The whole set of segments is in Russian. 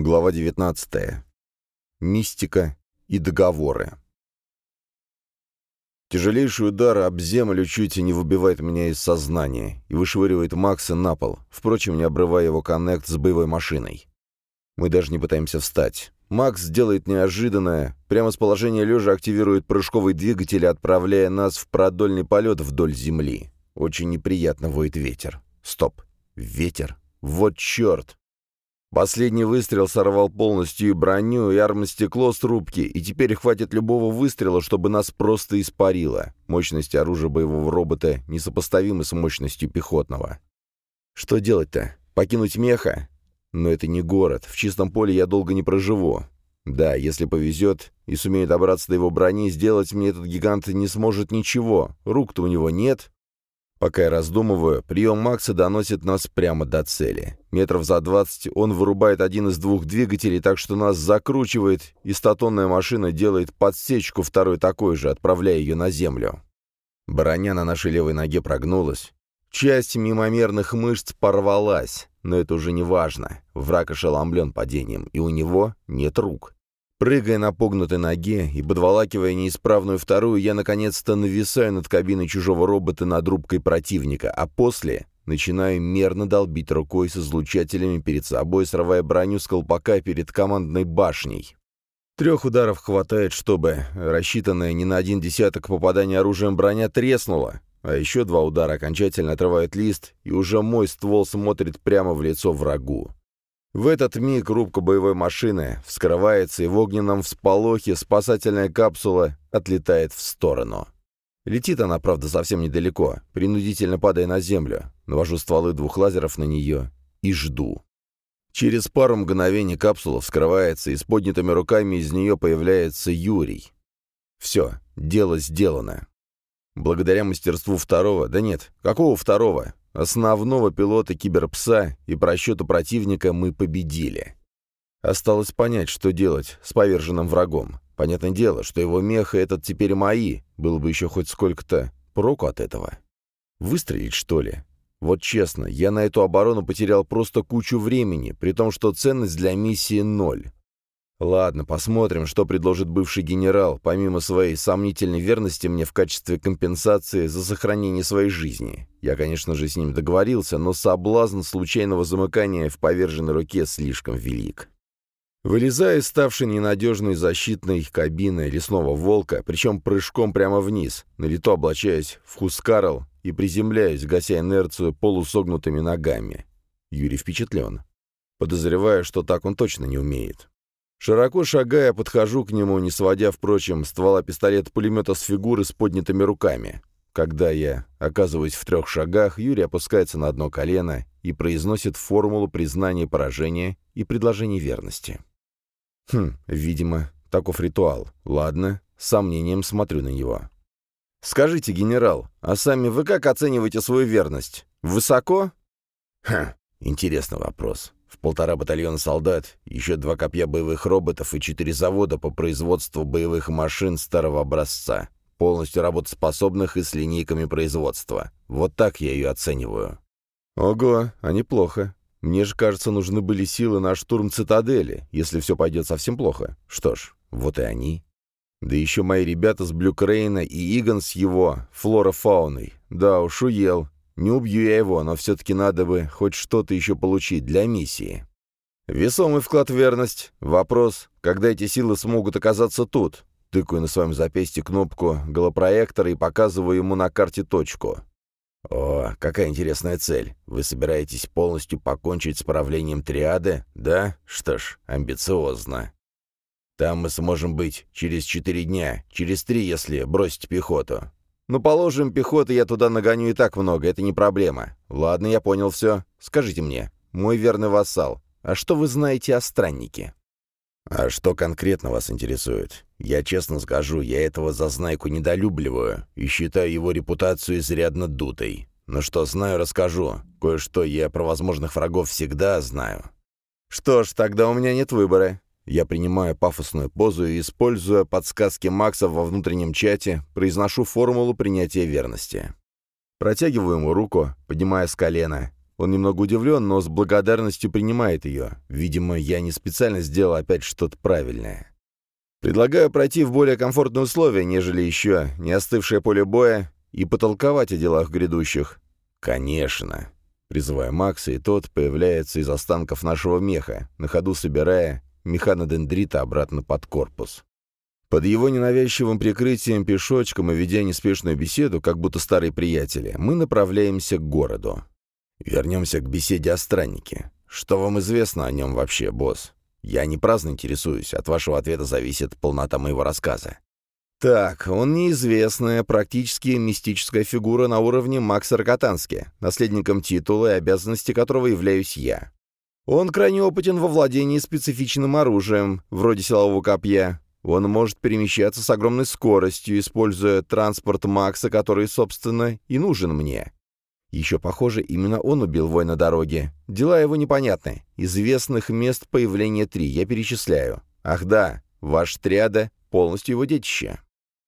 Глава 19. Мистика и договоры. Тяжелейший удар об землю чуть не выбивает меня из сознания и вышвыривает Макса на пол, впрочем, не обрывая его коннект с боевой машиной. Мы даже не пытаемся встать. Макс делает неожиданное, прямо с положения лежа активирует прыжковый двигатель, отправляя нас в продольный полет вдоль земли. Очень неприятно воет ветер. Стоп. Ветер? Вот черт! Последний выстрел сорвал полностью и броню, и армостекло с рубки, и теперь хватит любого выстрела, чтобы нас просто испарило. Мощность оружия боевого робота несопоставима с мощностью пехотного. Что делать-то? Покинуть меха? Но это не город, в чистом поле я долго не проживу. Да, если повезет и сумею добраться до его брони, сделать мне этот гигант не сможет ничего. Рук-то у него нет, Пока я раздумываю, прием Макса доносит нас прямо до цели. Метров за двадцать он вырубает один из двух двигателей, так что нас закручивает, и статонная машина делает подсечку второй такой же, отправляя ее на землю. Броня на нашей левой ноге прогнулась. Часть мимомерных мышц порвалась, но это уже не важно. Враг ошеломлен падением, и у него нет рук. Прыгая на погнутой ноге и подволакивая неисправную вторую, я наконец-то нависаю над кабиной чужого робота над рубкой противника, а после начинаю мерно долбить рукой с излучателями перед собой, срывая броню с колпака перед командной башней. Трех ударов хватает, чтобы рассчитанная не на один десяток попадания оружием броня треснула, а еще два удара окончательно отрывают лист, и уже мой ствол смотрит прямо в лицо врагу. В этот миг рубка боевой машины вскрывается, и в огненном всполохе спасательная капсула отлетает в сторону. Летит она, правда, совсем недалеко, принудительно падая на землю. Навожу стволы двух лазеров на нее и жду. Через пару мгновений капсула вскрывается, и с поднятыми руками из нее появляется Юрий. Все, дело сделано. Благодаря мастерству второго, да нет, какого второго? Основного пилота киберпса и просчету противника мы победили. Осталось понять, что делать с поверженным врагом. Понятное дело, что его меха этот теперь мои, было бы еще хоть сколько-то проку от этого. Выстрелить, что ли? Вот честно, я на эту оборону потерял просто кучу времени, при том, что ценность для миссии ноль. Ладно, посмотрим, что предложит бывший генерал, помимо своей сомнительной верности мне в качестве компенсации за сохранение своей жизни. Я, конечно же, с ним договорился, но соблазн случайного замыкания в поверженной руке слишком велик. Вылезая из ставшей ненадежной защитной кабины лесного волка, причем прыжком прямо вниз, на лету облачаясь в хускарл и приземляясь, гася инерцию полусогнутыми ногами. Юрий впечатлен. Подозреваю, что так он точно не умеет. Широко шагая, подхожу к нему, не сводя, впрочем, ствола пистолета-пулемета с фигуры с поднятыми руками. Когда я оказываюсь в трех шагах, Юрий опускается на одно колено и произносит формулу признания поражения и предложения верности. Хм, видимо, таков ритуал. Ладно, с сомнением смотрю на него. «Скажите, генерал, а сами вы как оцениваете свою верность? Высоко?» «Хм, интересный вопрос. В полтора батальона солдат, еще два копья боевых роботов и четыре завода по производству боевых машин старого образца, полностью работоспособных и с линейками производства. Вот так я ее оцениваю. Ого, а неплохо. Мне же, кажется, нужны были силы на штурм цитадели, если все пойдет совсем плохо. Что ж, вот и они. Да еще мои ребята с Блюкрейна и Игон с его флора-фауной. Да уж, уел. Не убью я его, но все-таки надо бы хоть что-то еще получить для миссии. Весомый вклад в верность. Вопрос, когда эти силы смогут оказаться тут? Тыкаю на своем запястье кнопку голопроектора и показываю ему на карте точку. «О, какая интересная цель. Вы собираетесь полностью покончить с правлением триады? Да? Что ж, амбициозно. Там мы сможем быть через четыре дня, через три, если бросить пехоту. Ну, положим, пехоты я туда нагоню и так много, это не проблема. Ладно, я понял все. Скажите мне, мой верный вассал, а что вы знаете о страннике?» «А что конкретно вас интересует? Я честно скажу, я этого зазнайку недолюбливаю и считаю его репутацию изрядно дутой. Но что знаю, расскажу. Кое-что я про возможных врагов всегда знаю». «Что ж, тогда у меня нет выбора. Я принимаю пафосную позу и, используя подсказки Макса во внутреннем чате, произношу формулу принятия верности. Протягиваю ему руку, поднимая с колена. Он немного удивлен, но с благодарностью принимает ее. Видимо, я не специально сделал опять что-то правильное. Предлагаю пройти в более комфортные условия, нежели еще не остывшее поле боя, и потолковать о делах грядущих. Конечно. Призывая Макса, и тот появляется из останков нашего меха, на ходу собирая механодендрита обратно под корпус. Под его ненавязчивым прикрытием пешочком и ведя неспешную беседу, как будто старые приятели, мы направляемся к городу. Вернемся к беседе о страннике. Что вам известно о нем вообще, босс? Я не праздно интересуюсь, от вашего ответа зависит полнота моего рассказа. Так, он неизвестная, практически мистическая фигура на уровне Макса Рокотански, наследником титула и обязанности которого являюсь я. Он крайне опытен во владении специфичным оружием, вроде силового копья. Он может перемещаться с огромной скоростью, используя транспорт Макса, который, собственно, и нужен мне. Еще, похоже, именно он убил воина дороги. Дела его непонятны. Известных мест появления три, я перечисляю. Ах да, ваш триада — полностью его детище.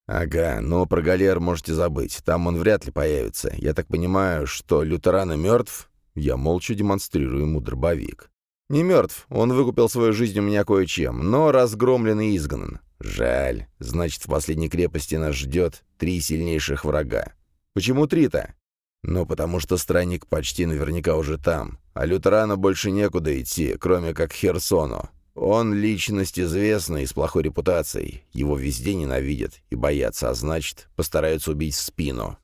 Ага, но про галер можете забыть, там он вряд ли появится. Я так понимаю, что лютеран мертв? Я молча демонстрирую ему дробовик. Не мертв, он выкупил свою жизнь у меня кое-чем, но разгромлен и изгнан. Жаль, значит, в последней крепости нас ждет три сильнейших врага. Почему три-то? Ну, потому что странник почти наверняка уже там, а лютерану больше некуда идти, кроме как Херсону. Он личность известная и с плохой репутацией. Его везде ненавидят и боятся, а значит, постараются убить в спину.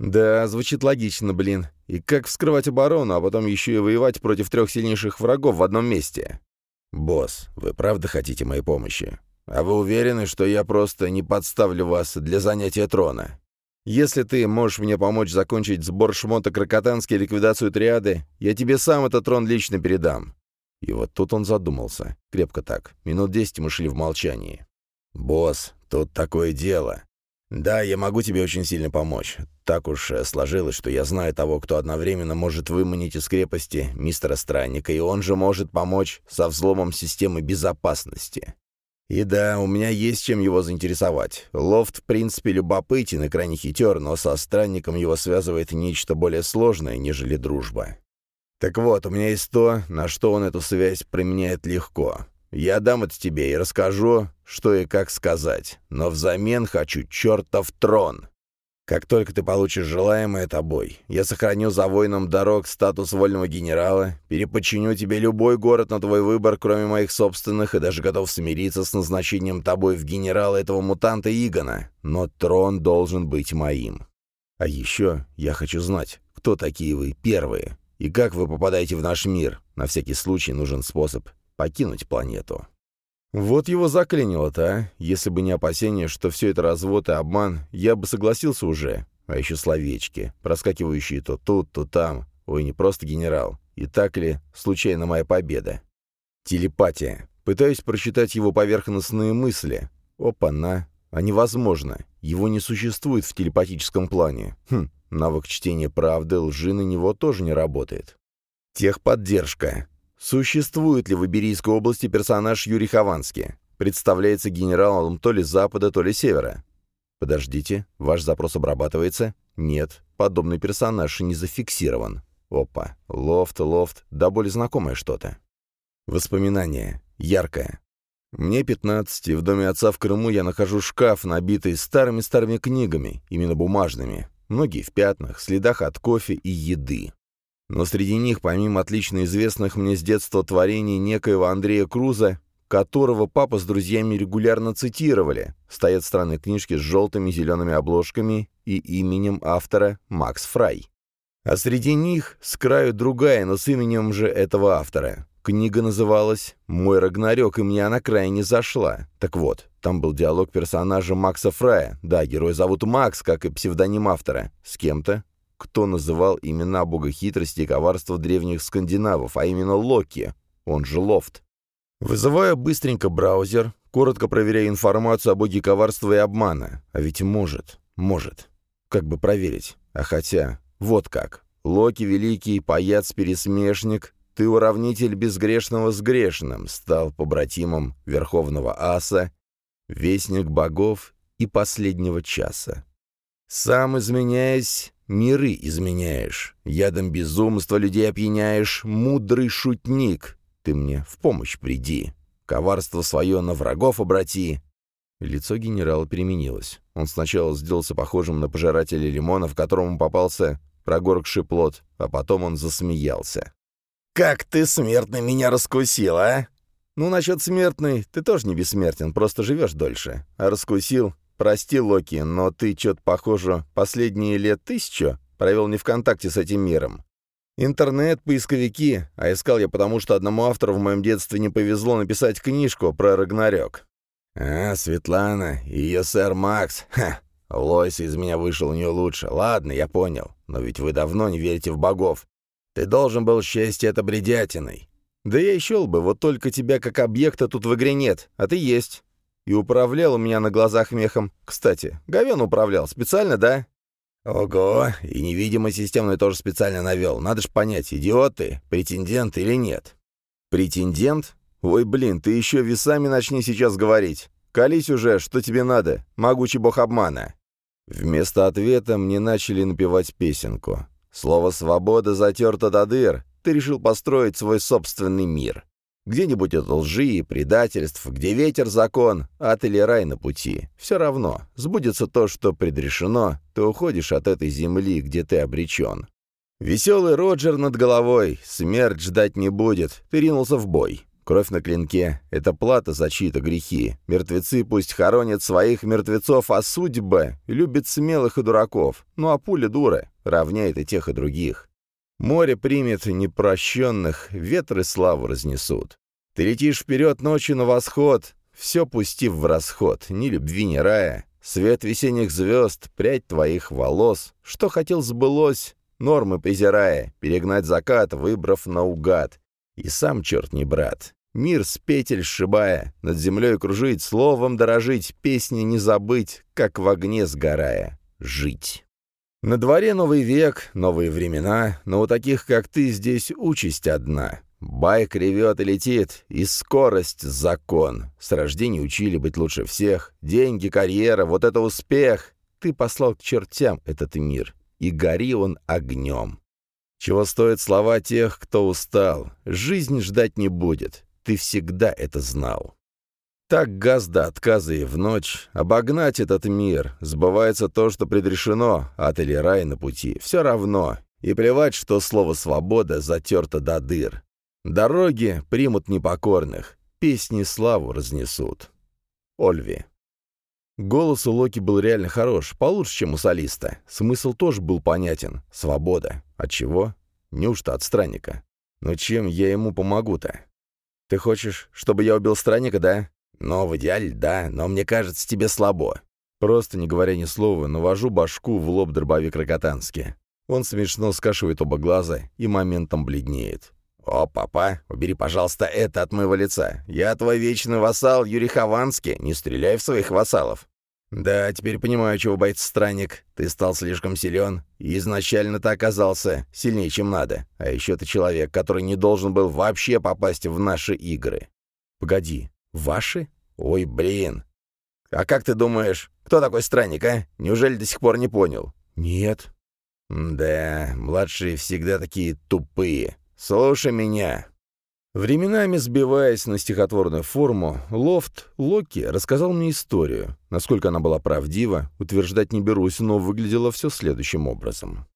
Да, звучит логично, блин. И как вскрывать оборону, а потом еще и воевать против трех сильнейших врагов в одном месте? Босс, вы правда хотите моей помощи? А вы уверены, что я просто не подставлю вас для занятия трона? Если ты можешь мне помочь закончить сбор шмота Крокотански и ликвидацию триады, я тебе сам этот трон лично передам». И вот тут он задумался. Крепко так. Минут десять мы шли в молчании. «Босс, тут такое дело. Да, я могу тебе очень сильно помочь. Так уж э, сложилось, что я знаю того, кто одновременно может выманить из крепости мистера Странника, и он же может помочь со взломом системы безопасности. И да, у меня есть чем его заинтересовать. Лофт, в принципе, любопытен и крайне хитер, но со странником его связывает нечто более сложное, нежели дружба. Так вот, у меня есть то, на что он эту связь применяет легко. Я дам это тебе и расскажу, что и как сказать, но взамен хочу чертов трон. Как только ты получишь желаемое тобой, я сохраню за воином дорог статус вольного генерала, переподчиню тебе любой город на твой выбор, кроме моих собственных, и даже готов смириться с назначением тобой в генерала этого мутанта Игона. Но трон должен быть моим. А еще я хочу знать, кто такие вы первые, и как вы попадаете в наш мир. На всякий случай нужен способ покинуть планету. Вот его заклинило-то, а? Если бы не опасение, что все это развод и обман, я бы согласился уже. А еще словечки, проскакивающие то тут, то там. Ой, не просто генерал. И так ли случайно моя победа? Телепатия. Пытаюсь прочитать его поверхностные мысли. Опа-на. А невозможно. Его не существует в телепатическом плане. Хм, навык чтения правды, лжи на него тоже не работает. Техподдержка. Существует ли в Иберийской области персонаж Юрий Хованский? Представляется генералом то ли запада, то ли севера. Подождите, ваш запрос обрабатывается? Нет, подобный персонаж не зафиксирован. Опа, лофт, лофт, да более знакомое что-то. Воспоминание. Яркое. Мне 15, и в доме отца в Крыму я нахожу шкаф, набитый старыми-старыми книгами, именно бумажными. Многие в пятнах, следах от кофе и еды. Но среди них, помимо отлично известных мне с детства творений некоего Андрея Круза, которого папа с друзьями регулярно цитировали, стоят странные книжки с желтыми зелеными обложками и именем автора Макс Фрай. А среди них с краю другая, но с именем же этого автора. Книга называлась «Мой Рагнарёк», и мне она крайне зашла. Так вот, там был диалог персонажа Макса Фрая. Да, герой зовут Макс, как и псевдоним автора. С кем-то, кто называл имена бога хитрости и коварства древних скандинавов, а именно Локи, он же Лофт. Вызывая быстренько браузер, коротко проверяя информацию о боге коварства и обмана. А ведь может, может. Как бы проверить? А хотя, вот как. Локи великий, паяц-пересмешник, ты уравнитель безгрешного с грешным, стал побратимом Верховного Аса, вестник богов и последнего часа. Сам изменяясь, миры изменяешь, ядом безумства людей опьяняешь, мудрый шутник. Ты мне в помощь приди, коварство свое на врагов обрати». Лицо генерала переменилось. Он сначала сделался похожим на пожирателя лимонов, которому попался прогоркший плод, а потом он засмеялся. «Как ты, смертный, меня раскусил, а?» «Ну, насчет смертный, ты тоже не бессмертен, просто живешь дольше. А раскусил? Прости, Локи, но ты что-то, похоже, последние лет тысячу провел не в контакте с этим миром. Интернет, поисковики, а искал я потому, что одному автору в моем детстве не повезло написать книжку про Рагнарёк. А, Светлана и ее сэр Макс, ха, Лойс из меня вышел у нее лучше. Ладно, я понял, но ведь вы давно не верите в богов. Ты должен был счесть это бредятиной. Да я и щел бы, вот только тебя как объекта тут в игре нет, а ты есть. И управлял у меня на глазах мехом. Кстати, Говен управлял, специально, да? Ого, и невидимый системный тоже специально навел. Надо ж понять, идиот ты, претендент или нет. Претендент? Ой, блин, ты еще весами начни сейчас говорить. Колись уже, что тебе надо, могучий бог обмана. Вместо ответа мне начали напевать песенку. Слово «свобода» затерто до дыр, ты решил построить свой собственный мир. Где-нибудь от лжи и предательств, где ветер — закон, ад или рай на пути. Все равно, сбудется то, что предрешено, ты уходишь от этой земли, где ты обречен. Веселый Роджер над головой, смерть ждать не будет, ты ринулся в бой. Кровь на клинке — это плата за чьи-то грехи. Мертвецы пусть хоронят своих мертвецов, а судьба любит смелых и дураков. Ну а пуля дура, равняет и тех, и других. Море примет непрощенных, ветры славу разнесут. Ты летишь вперед ночью на восход, все пустив в расход, ни любви, ни рая. Свет весенних звезд, прядь твоих волос, что хотел сбылось, нормы презирая, перегнать закат, выбрав наугад. И сам черт не брат. Мир с петель сшибая, над землей кружить, словом дорожить, песни не забыть, как в огне сгорая. Жить. На дворе новый век, новые времена, но у таких, как ты, здесь участь одна. Байк ревет и летит, и скорость — закон. С рождения учили быть лучше всех. Деньги, карьера — вот это успех. Ты послал к чертям этот мир, и гори он огнем. Чего стоят слова тех, кто устал? Жизнь ждать не будет. Ты всегда это знал. Так газ до отказа и в ночь. Обогнать этот мир. Сбывается то, что предрешено, ад или рай на пути. Все равно. И плевать, что слово «свобода» затерто до дыр. Дороги примут непокорных. Песни славу разнесут. Ольви. Голос у Локи был реально хорош, получше, чем у солиста. Смысл тоже был понятен. Свобода. От чего? Неужто от странника? Но чем я ему помогу-то? Ты хочешь, чтобы я убил странника, да? «Но в идеале, да, но мне кажется, тебе слабо». Просто, не говоря ни слова, навожу башку в лоб дробовик Рокотански. Он смешно скашивает оба глаза и моментом бледнеет. «О, папа, убери, пожалуйста, это от моего лица. Я твой вечный вассал Юрий Хованский, не стреляй в своих вассалов». «Да, теперь понимаю, чего боится странник. Ты стал слишком силен, изначально ты оказался сильнее, чем надо. А еще ты человек, который не должен был вообще попасть в наши игры». «Погоди, «Ваши? Ой, блин! А как ты думаешь, кто такой странник, а? Неужели до сих пор не понял?» «Нет». «Да, младшие всегда такие тупые. Слушай меня». Временами сбиваясь на стихотворную форму, Лофт Локи рассказал мне историю. Насколько она была правдива, утверждать не берусь, но выглядело все следующим образом.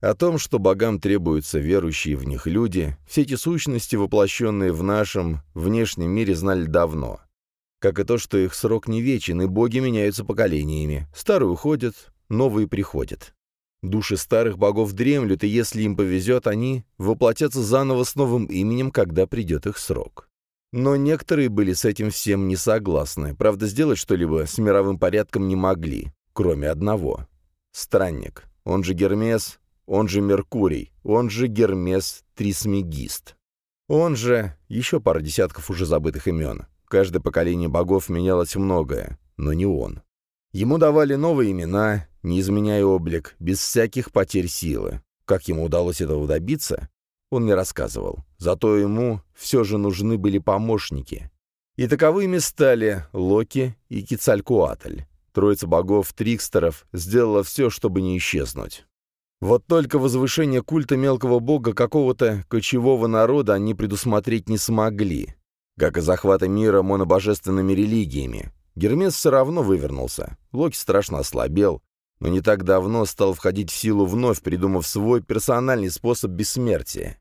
О том, что богам требуются верующие в них люди, все эти сущности, воплощенные в нашем внешнем мире, знали давно. Как и то, что их срок не вечен, и боги меняются поколениями. Старые уходят, новые приходят. Души старых богов дремлют, и если им повезет, они воплотятся заново с новым именем, когда придет их срок. Но некоторые были с этим всем не согласны. Правда, сделать что-либо с мировым порядком не могли, кроме одного. Странник, он же Гермес, он же Меркурий, он же Гермес Трисмегист. Он же еще пара десятков уже забытых имен. Каждое поколение богов менялось многое, но не он. Ему давали новые имена, не изменяя облик, без всяких потерь силы. Как ему удалось этого добиться, он не рассказывал. Зато ему все же нужны были помощники. И таковыми стали Локи и Кицалькуатль. Троица богов-трикстеров сделала все, чтобы не исчезнуть. Вот только возвышение культа мелкого бога какого-то кочевого народа они предусмотреть не смогли. Как и захвата мира монобожественными религиями. Гермес все равно вывернулся. Локи страшно ослабел, но не так давно стал входить в силу вновь, придумав свой персональный способ бессмертия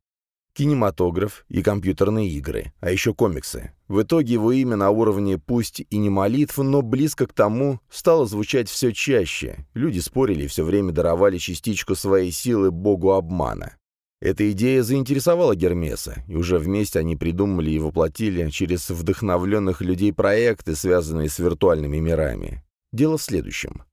кинематограф и компьютерные игры, а еще комиксы. В итоге его имя на уровне пусть и не молитв, но близко к тому стало звучать все чаще. Люди спорили и все время даровали частичку своей силы богу обмана. Эта идея заинтересовала Гермеса, и уже вместе они придумали и воплотили через вдохновленных людей проекты, связанные с виртуальными мирами. Дело в следующем.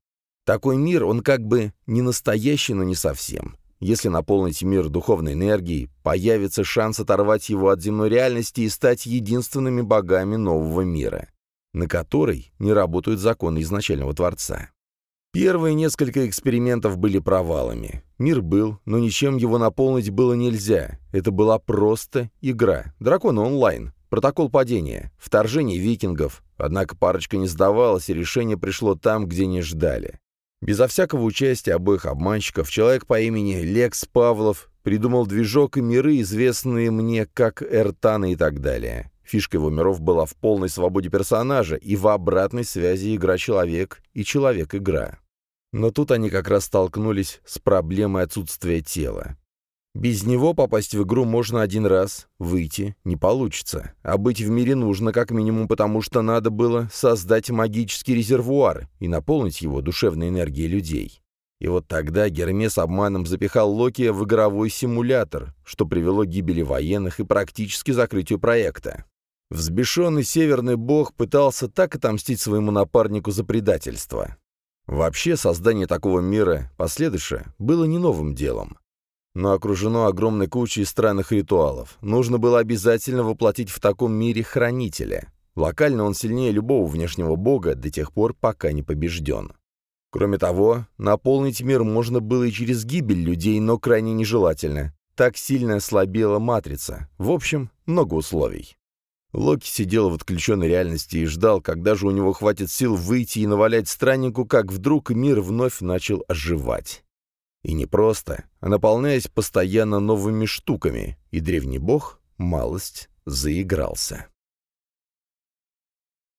Такой мир, он как бы не настоящий, но не совсем. Если наполнить мир духовной энергией, появится шанс оторвать его от земной реальности и стать единственными богами нового мира, на который не работают законы изначального Творца. Первые несколько экспериментов были провалами. Мир был, но ничем его наполнить было нельзя. Это была просто игра. Драконы онлайн. Протокол падения. Вторжение викингов. Однако парочка не сдавалась, и решение пришло там, где не ждали. Безо всякого участия обоих обманщиков, человек по имени Лекс Павлов придумал движок и миры, известные мне как Эртана и так далее. Фишка его миров была в полной свободе персонажа и в обратной связи игра-человек и человек-игра. Но тут они как раз столкнулись с проблемой отсутствия тела. Без него попасть в игру можно один раз, выйти не получится. А быть в мире нужно как минимум потому, что надо было создать магический резервуар и наполнить его душевной энергией людей. И вот тогда Гермес обманом запихал Локи в игровой симулятор, что привело к гибели военных и практически закрытию проекта. Взбешенный северный бог пытался так отомстить своему напарнику за предательство. Вообще, создание такого мира, последующее, было не новым делом но окружено огромной кучей странных ритуалов. Нужно было обязательно воплотить в таком мире хранителя. Локально он сильнее любого внешнего бога до тех пор, пока не побежден. Кроме того, наполнить мир можно было и через гибель людей, но крайне нежелательно. Так сильно ослабела матрица. В общем, много условий. Локи сидел в отключенной реальности и ждал, когда же у него хватит сил выйти и навалять страннику, как вдруг мир вновь начал оживать. И не просто, а наполняясь постоянно новыми штуками, и древний бог малость заигрался.